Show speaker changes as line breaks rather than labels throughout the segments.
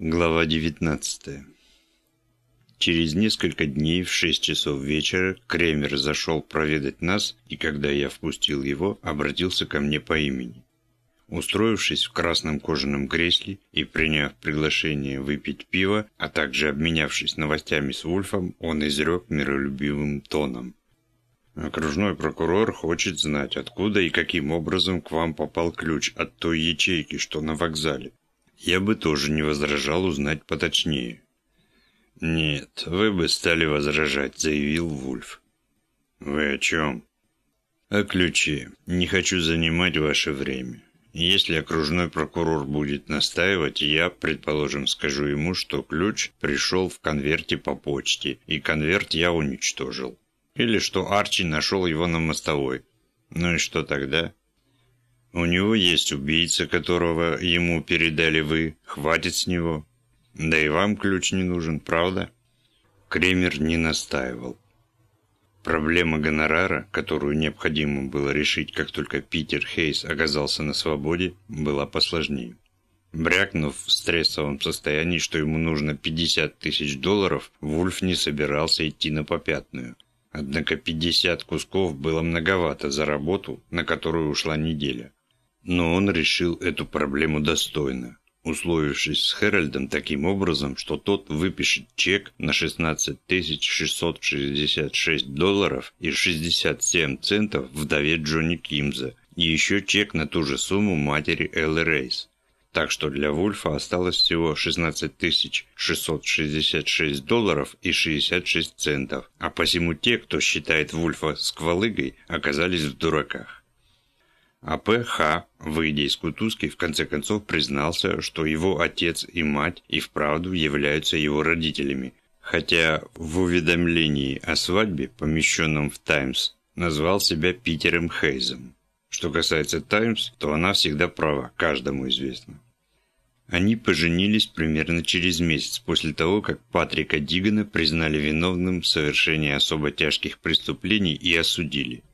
Глава 19 Через несколько дней в шесть часов вечера Кремер зашел проведать нас, и когда я впустил его, обратился ко мне по имени. Устроившись в красном кожаном кресле и приняв приглашение выпить пиво, а также обменявшись новостями с Вульфом, он изрек миролюбивым тоном. Окружной прокурор хочет знать, откуда и каким образом к вам попал ключ от той ячейки, что на вокзале. Я бы тоже не возражал узнать поточнее. «Нет, вы бы стали возражать», — заявил Вульф. «Вы о чем?» «О ключе. Не хочу занимать ваше время. Если окружной прокурор будет настаивать, я, предположим, скажу ему, что ключ пришел в конверте по почте, и конверт я уничтожил. Или что Арчи нашел его на мостовой. Ну и что тогда?» У него есть убийца, которого ему передали вы. Хватит с него. Да и вам ключ не нужен, правда? Кремер не настаивал. Проблема гонорара, которую необходимо было решить, как только Питер Хейс оказался на свободе, была посложнее. Брякнув в стрессовом состоянии, что ему нужно 50 тысяч долларов, Вульф не собирался идти на попятную. Однако 50 кусков было многовато за работу, на которую ушла неделя. Но он решил эту проблему достойно, условившись с Хэральдом таким образом, что тот выпишет чек на 16 666 долларов и 67 центов вдове Джонни Кимза и еще чек на ту же сумму матери Эллы Рейс. Так что для Вульфа осталось всего 16 666 долларов и 66 центов, а посему те, кто считает Вульфа сквалыгой, оказались в дураках. А П.Х., выйдя из кутузки, в конце концов признался, что его отец и мать и вправду являются его родителями, хотя в уведомлении о свадьбе, помещенном в «Таймс», назвал себя Питером Хейзом. Что касается «Таймс», то она всегда права, каждому известно. Они поженились примерно через месяц после того, как Патрика Дигана признали виновным в совершении особо тяжких преступлений и осудили –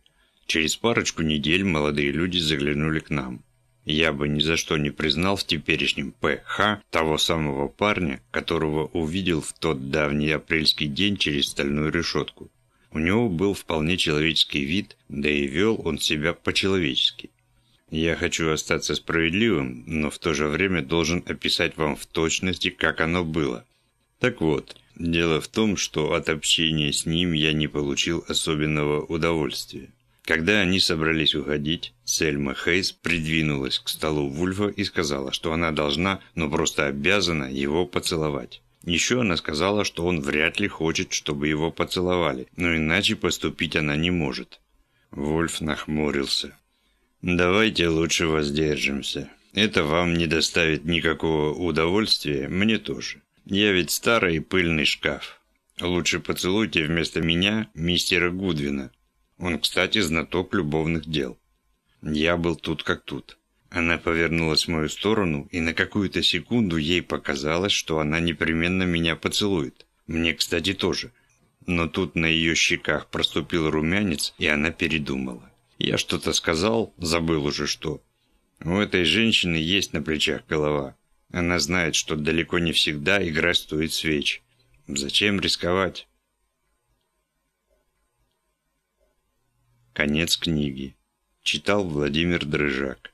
Через парочку недель молодые люди заглянули к нам. Я бы ни за что не признал в теперешнем П.Х. того самого парня, которого увидел в тот давний апрельский день через стальную решетку. У него был вполне человеческий вид, да и вел он себя по-человечески. Я хочу остаться справедливым, но в то же время должен описать вам в точности, как оно было. Так вот, дело в том, что от общения с ним я не получил особенного удовольствия. Когда они собрались уходить, Сельма Хейс придвинулась к столу Вульфа и сказала, что она должна, но просто обязана его поцеловать. Еще она сказала, что он вряд ли хочет, чтобы его поцеловали, но иначе поступить она не может. Вульф нахмурился. «Давайте лучше воздержимся. Это вам не доставит никакого удовольствия, мне тоже. Я ведь старый пыльный шкаф. Лучше поцелуйте вместо меня мистера Гудвина. Он, кстати, знаток любовных дел. Я был тут как тут. Она повернулась в мою сторону, и на какую-то секунду ей показалось, что она непременно меня поцелует. Мне, кстати, тоже. Но тут на ее щеках проступил румянец, и она передумала. Я что-то сказал, забыл уже что. У этой женщины есть на плечах голова. Она знает, что далеко не всегда игра стоит свеч. Зачем рисковать? Конец книги. Читал Владимир Дрыжак.